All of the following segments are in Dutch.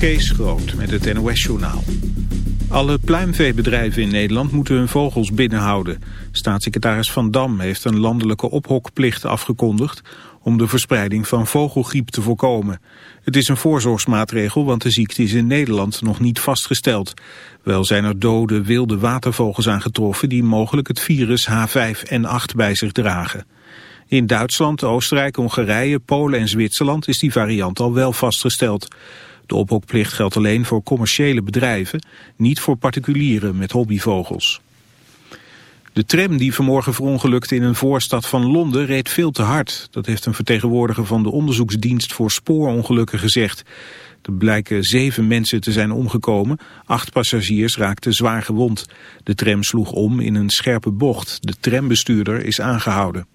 Kees Groot met het NOS-journaal. Alle pluimveebedrijven in Nederland moeten hun vogels binnenhouden. Staatssecretaris Van Dam heeft een landelijke ophokplicht afgekondigd... om de verspreiding van vogelgriep te voorkomen. Het is een voorzorgsmaatregel, want de ziekte is in Nederland nog niet vastgesteld. Wel zijn er dode wilde watervogels aangetroffen... die mogelijk het virus H5N8 bij zich dragen. In Duitsland, Oostenrijk, Hongarije, Polen en Zwitserland is die variant al wel vastgesteld. De ophokplicht geldt alleen voor commerciële bedrijven, niet voor particulieren met hobbyvogels. De tram die vanmorgen verongelukte in een voorstad van Londen reed veel te hard. Dat heeft een vertegenwoordiger van de onderzoeksdienst voor spoorongelukken gezegd. Er blijken zeven mensen te zijn omgekomen. Acht passagiers raakten zwaar gewond. De tram sloeg om in een scherpe bocht. De trambestuurder is aangehouden.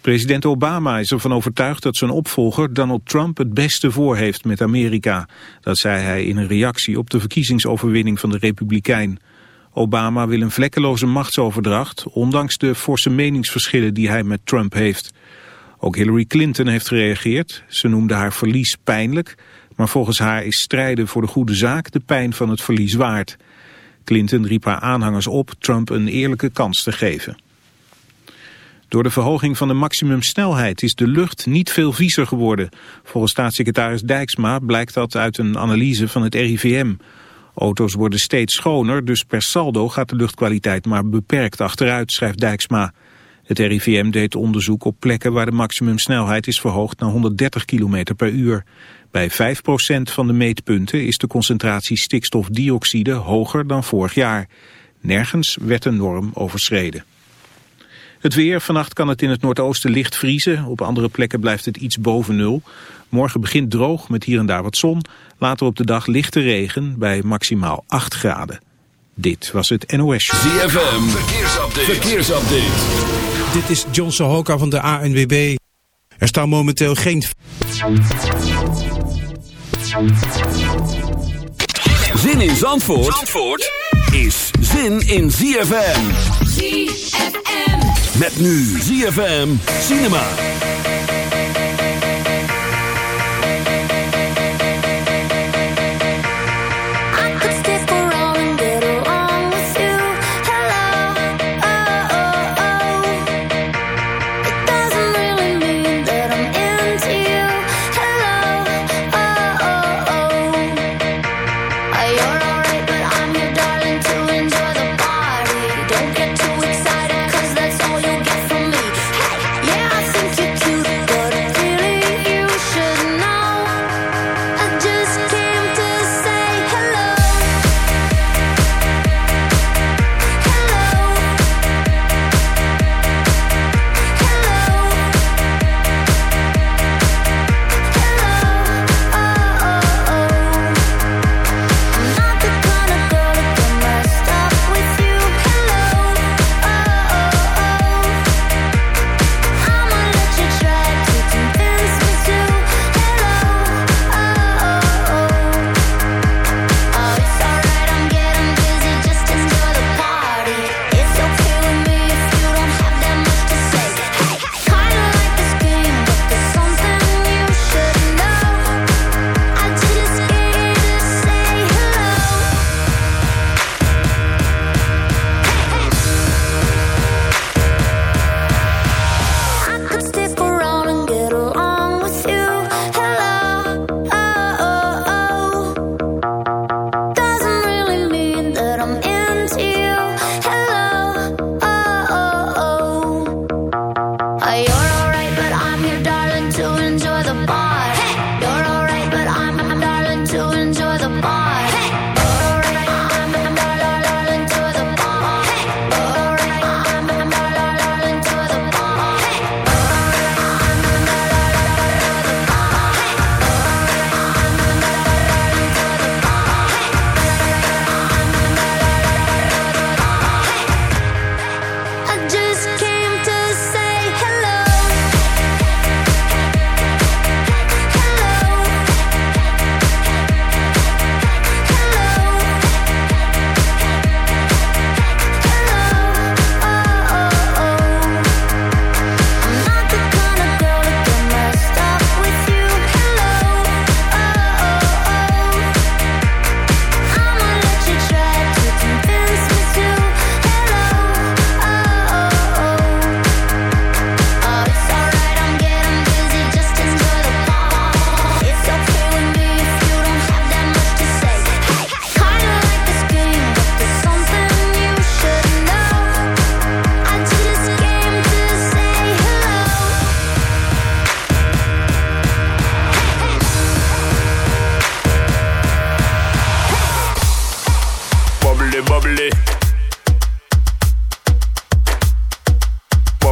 President Obama is ervan overtuigd dat zijn opvolger Donald Trump het beste voor heeft met Amerika. Dat zei hij in een reactie op de verkiezingsoverwinning van de Republikein. Obama wil een vlekkeloze machtsoverdracht, ondanks de forse meningsverschillen die hij met Trump heeft. Ook Hillary Clinton heeft gereageerd. Ze noemde haar verlies pijnlijk, maar volgens haar is strijden voor de goede zaak de pijn van het verlies waard. Clinton riep haar aanhangers op Trump een eerlijke kans te geven. Door de verhoging van de maximumsnelheid is de lucht niet veel viezer geworden. Volgens staatssecretaris Dijksma blijkt dat uit een analyse van het RIVM. Auto's worden steeds schoner, dus per saldo gaat de luchtkwaliteit maar beperkt achteruit, schrijft Dijksma. Het RIVM deed onderzoek op plekken waar de maximumsnelheid is verhoogd naar 130 km per uur. Bij 5% van de meetpunten is de concentratie stikstofdioxide hoger dan vorig jaar. Nergens werd de norm overschreden. Het weer, vannacht kan het in het noordoosten licht vriezen. Op andere plekken blijft het iets boven nul. Morgen begint droog met hier en daar wat zon. Later op de dag lichte regen bij maximaal 8 graden. Dit was het NOS Show. ZFM, verkeersupdate. verkeersupdate. Dit is John Sohoka van de ANWB. Er staan momenteel geen... Zin in Zandvoort, Zandvoort? is zin in ZFM. ZFM. Met nu ZFM Cinema.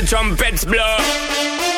The trumpets blow.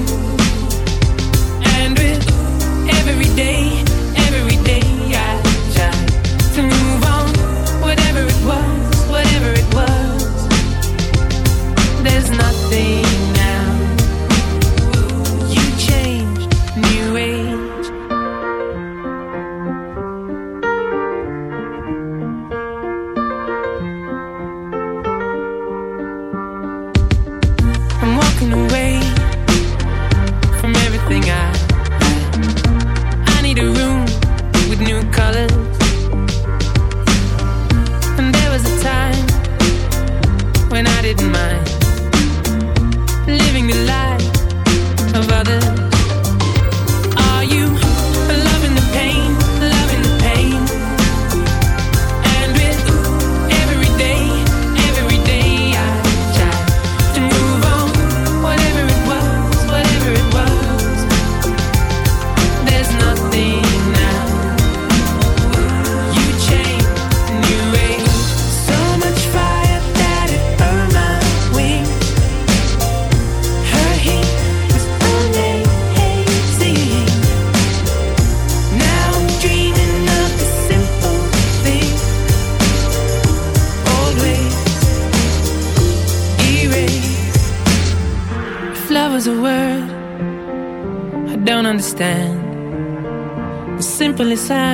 Alessandro.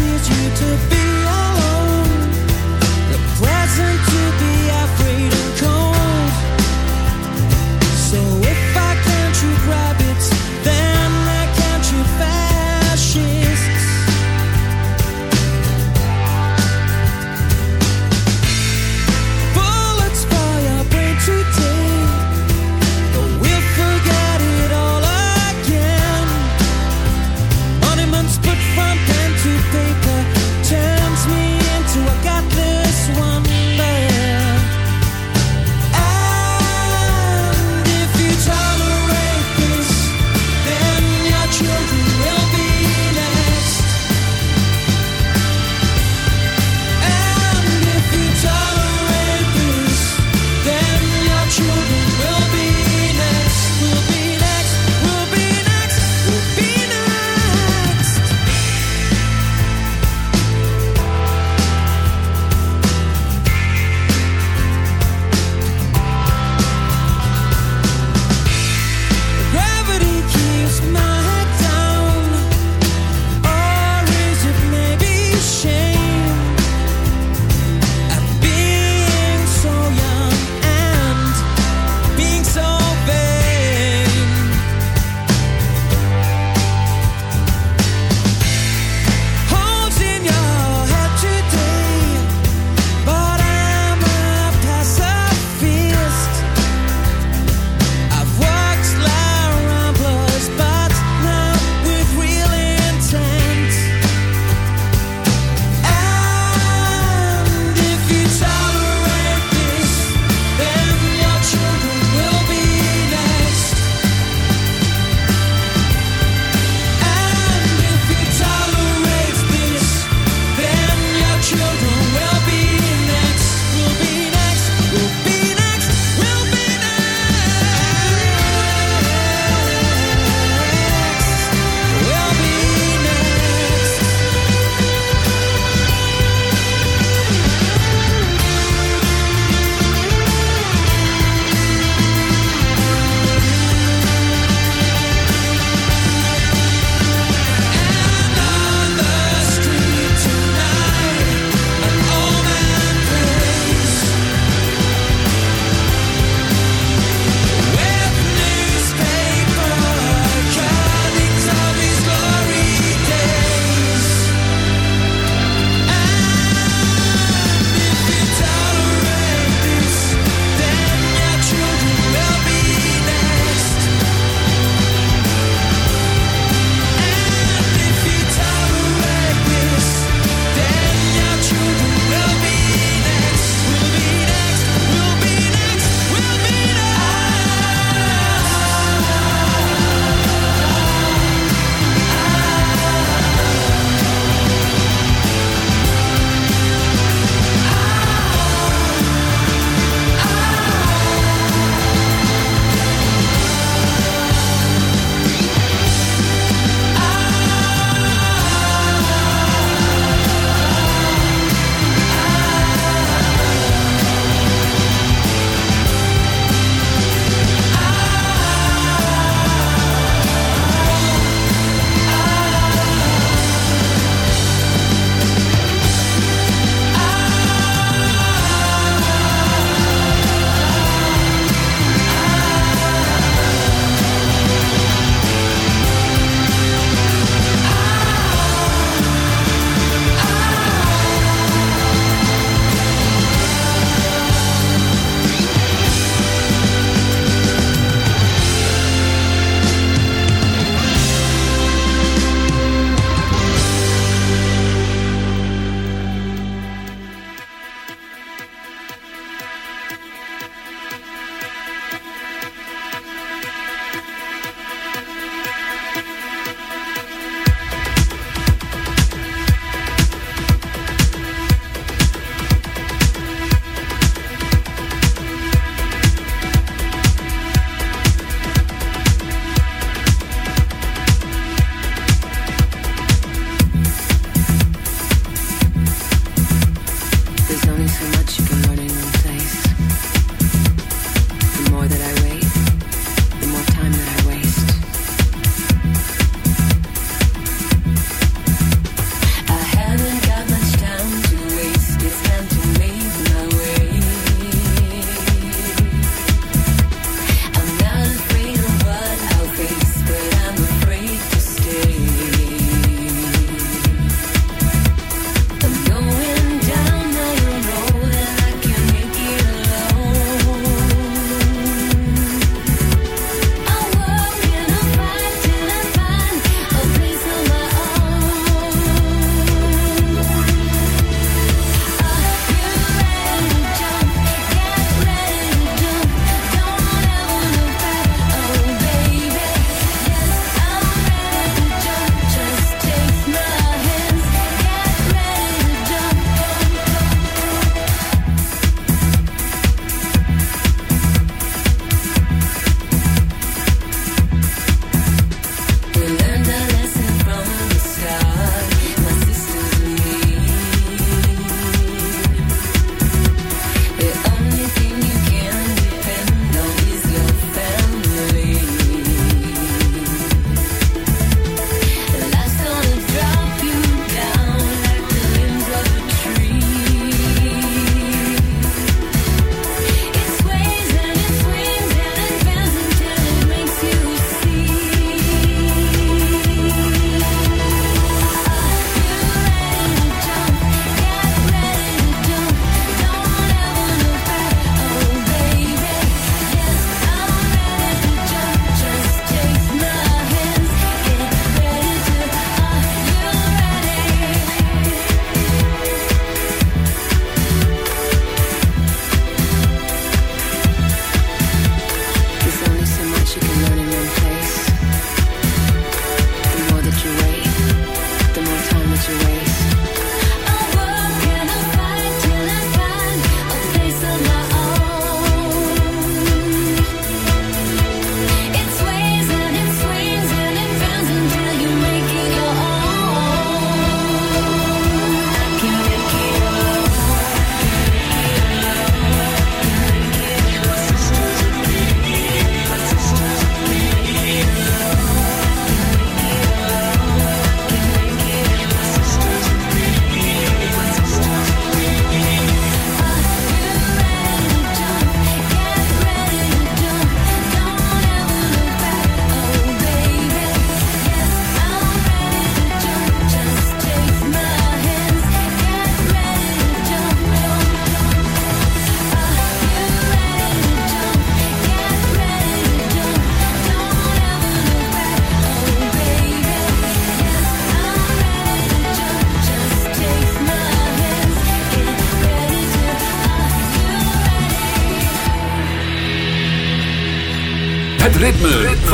teach you to be.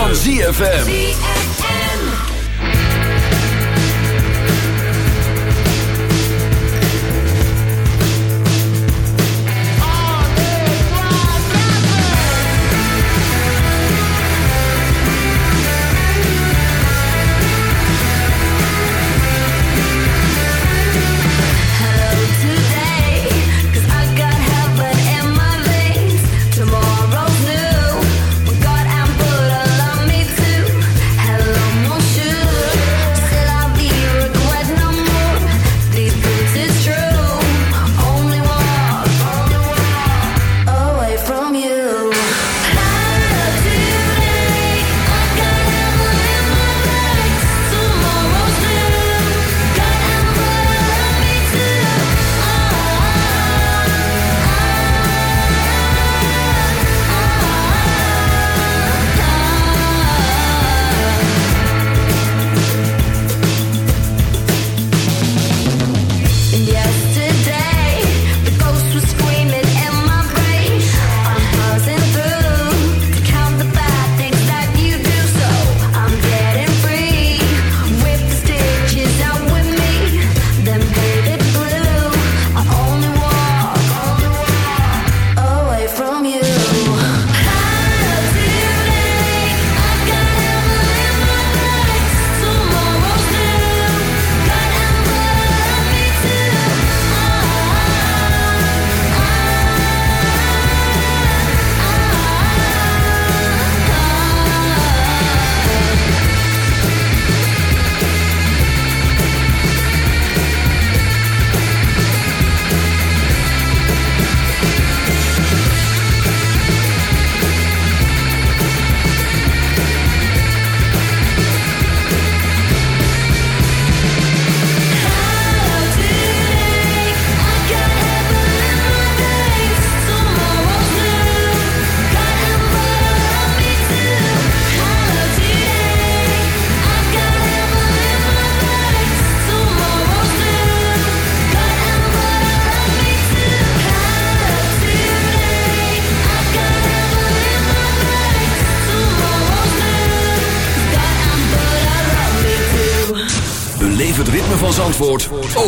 Van ZFM.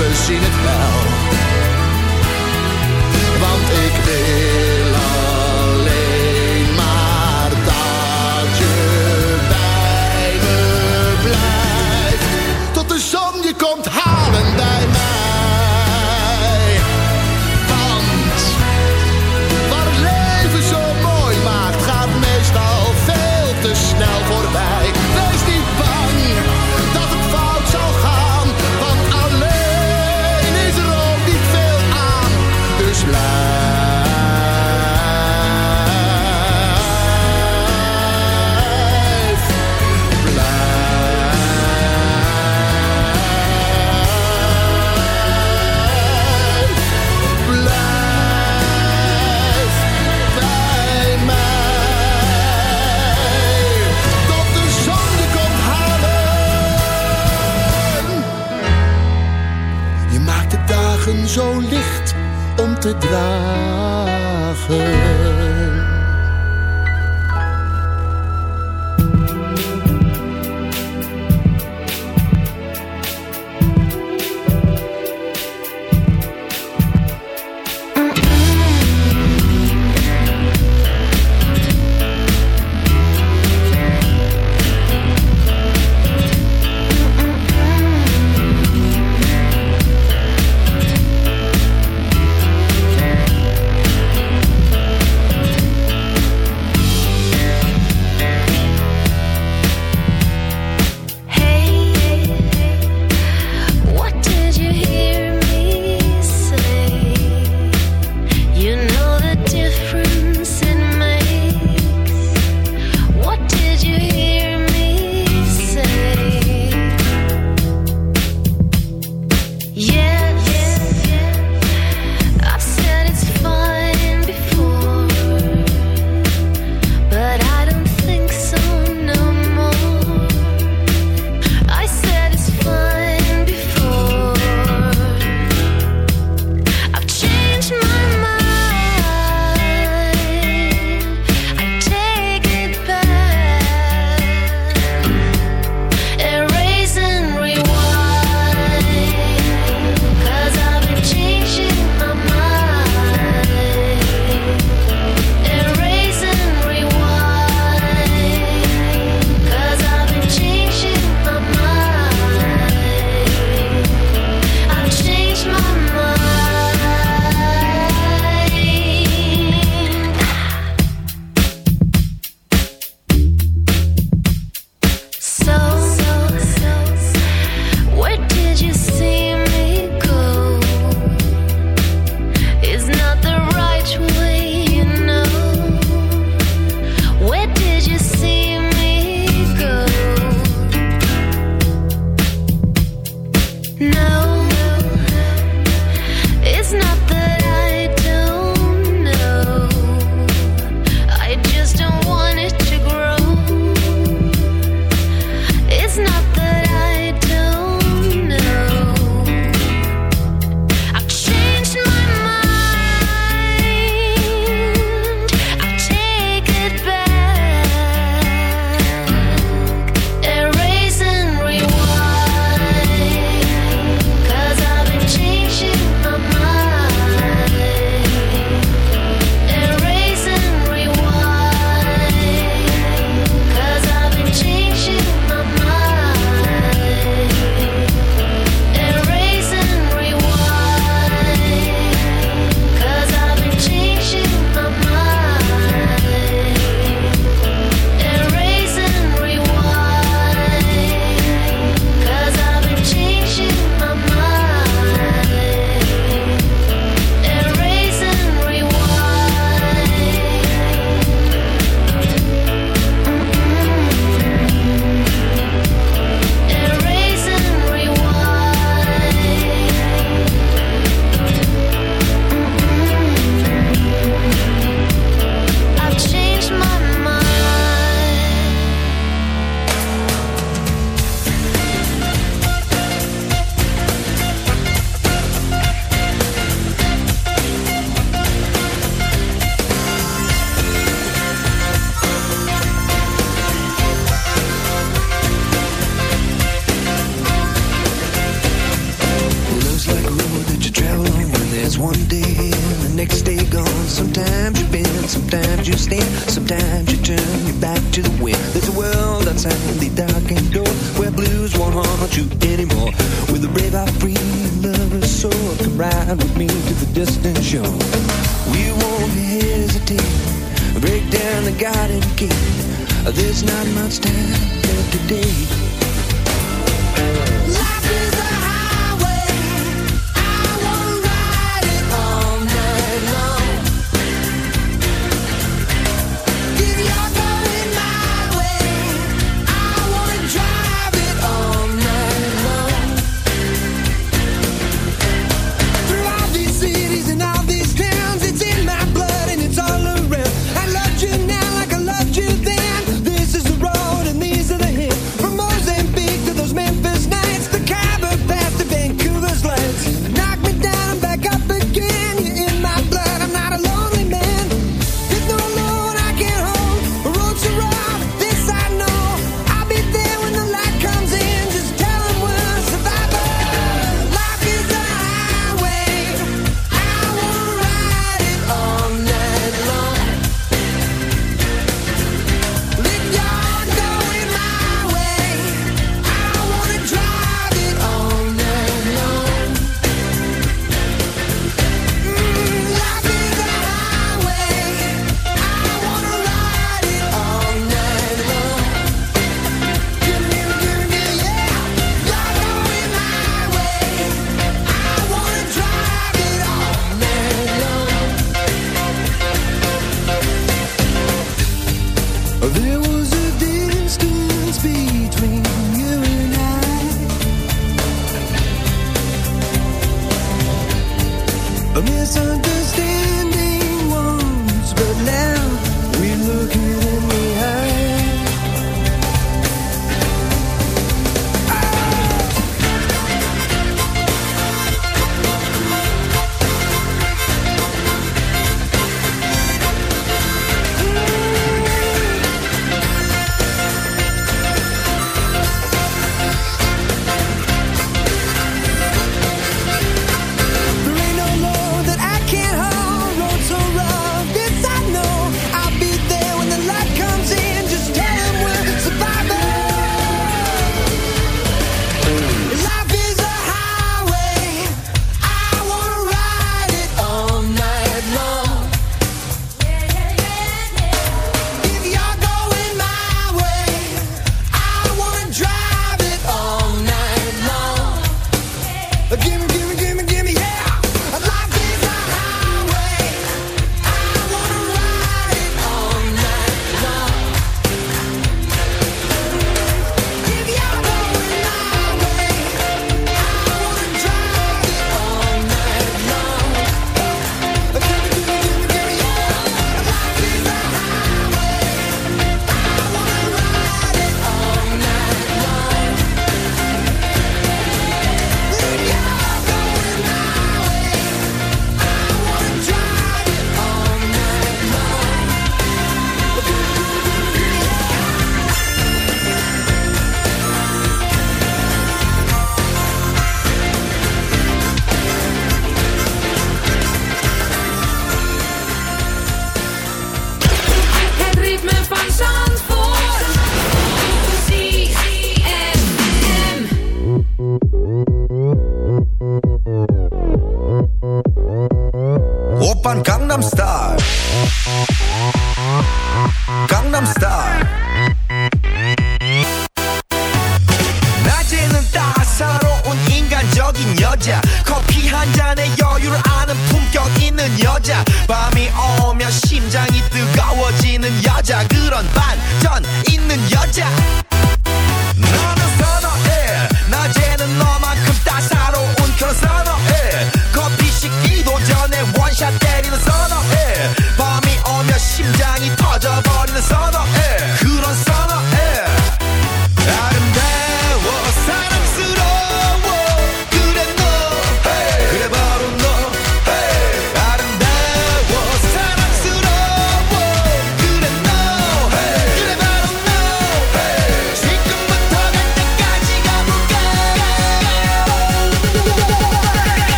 We zien het wel. Want ik wil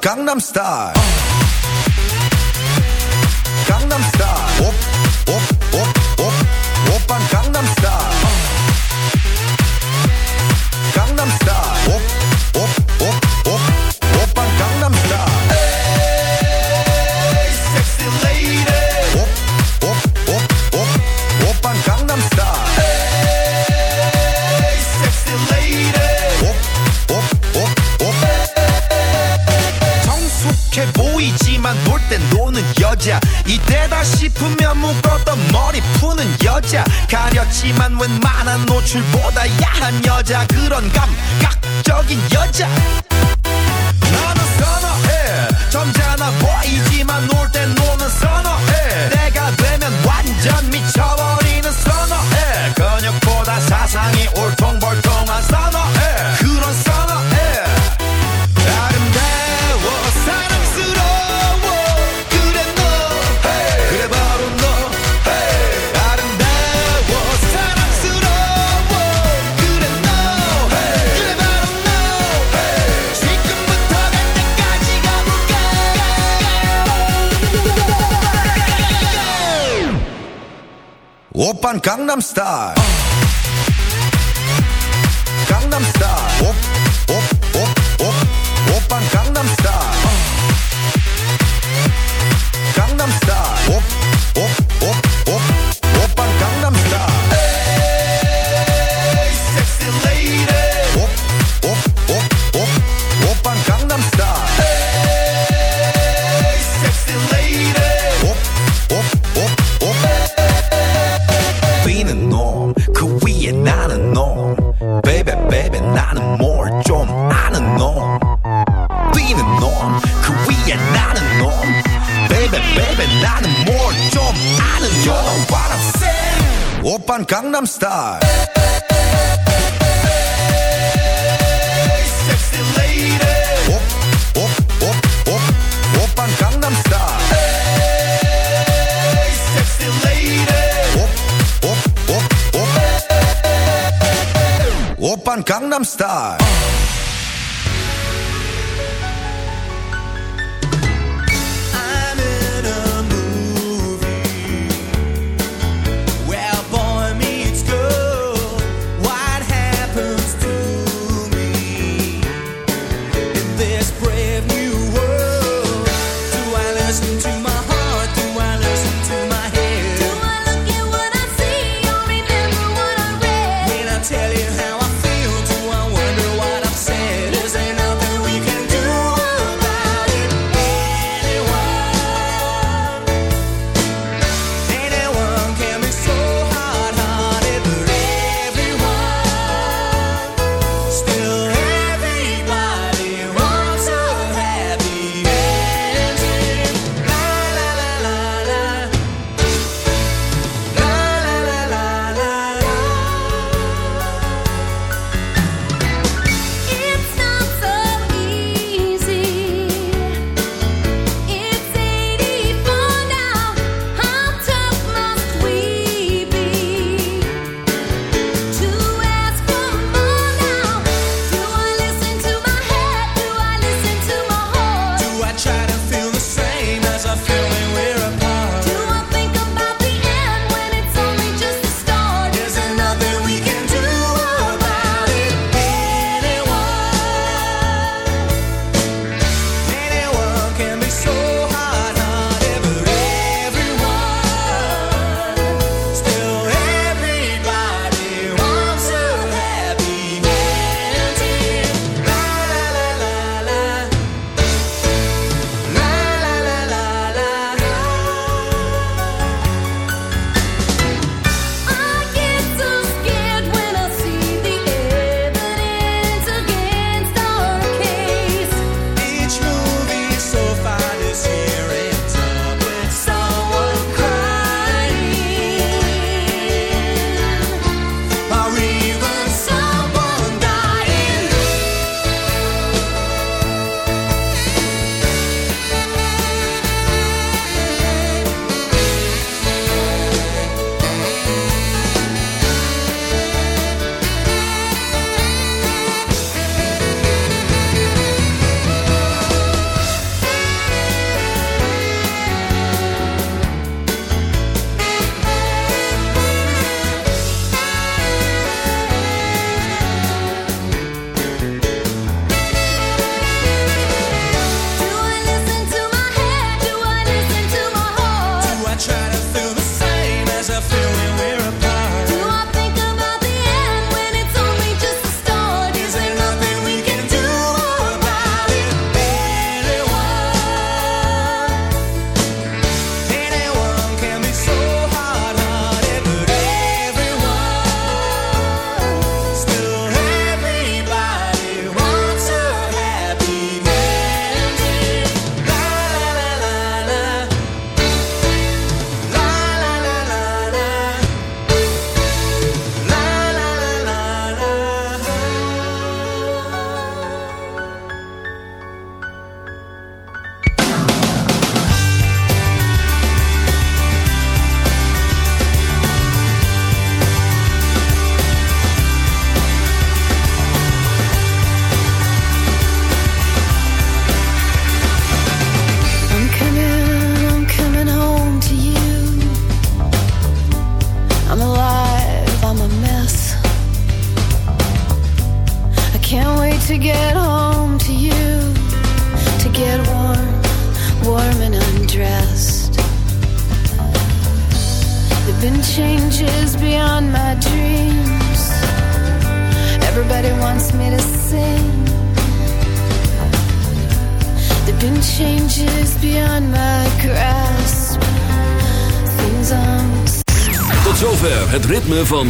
Gangnam Style.